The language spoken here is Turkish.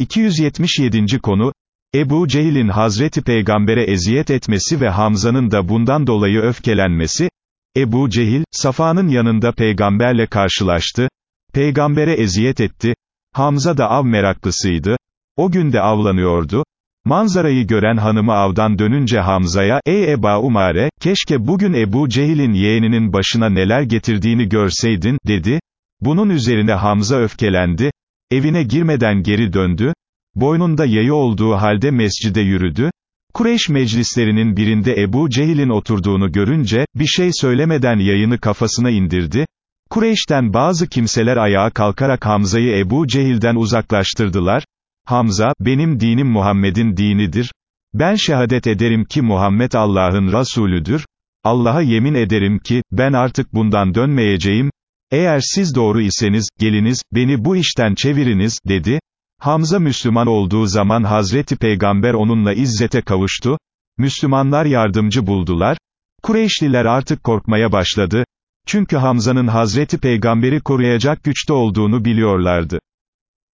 277. konu, Ebu Cehil'in Hazreti Peygamber'e eziyet etmesi ve Hamza'nın da bundan dolayı öfkelenmesi, Ebu Cehil, Safa'nın yanında peygamberle karşılaştı, peygambere eziyet etti, Hamza da av meraklısıydı, o gün de avlanıyordu, manzarayı gören hanımı avdan dönünce Hamza'ya, ey Eba Umare, keşke bugün Ebu Cehil'in yeğeninin başına neler getirdiğini görseydin, dedi, bunun üzerine Hamza öfkelendi, evine girmeden geri döndü, boynunda yayı olduğu halde mescide yürüdü, Kureyş meclislerinin birinde Ebu Cehil'in oturduğunu görünce, bir şey söylemeden yayını kafasına indirdi, Kureyş'ten bazı kimseler ayağa kalkarak Hamza'yı Ebu Cehil'den uzaklaştırdılar, Hamza, benim dinim Muhammed'in dinidir, ben şehadet ederim ki Muhammed Allah'ın Resulüdür, Allah'a yemin ederim ki, ben artık bundan dönmeyeceğim, eğer siz doğru iseniz, geliniz, beni bu işten çeviriniz, dedi, Hamza Müslüman olduğu zaman Hazreti Peygamber onunla izzete kavuştu, Müslümanlar yardımcı buldular, Kureyşliler artık korkmaya başladı, çünkü Hamza'nın Hazreti Peygamber'i koruyacak güçte olduğunu biliyorlardı.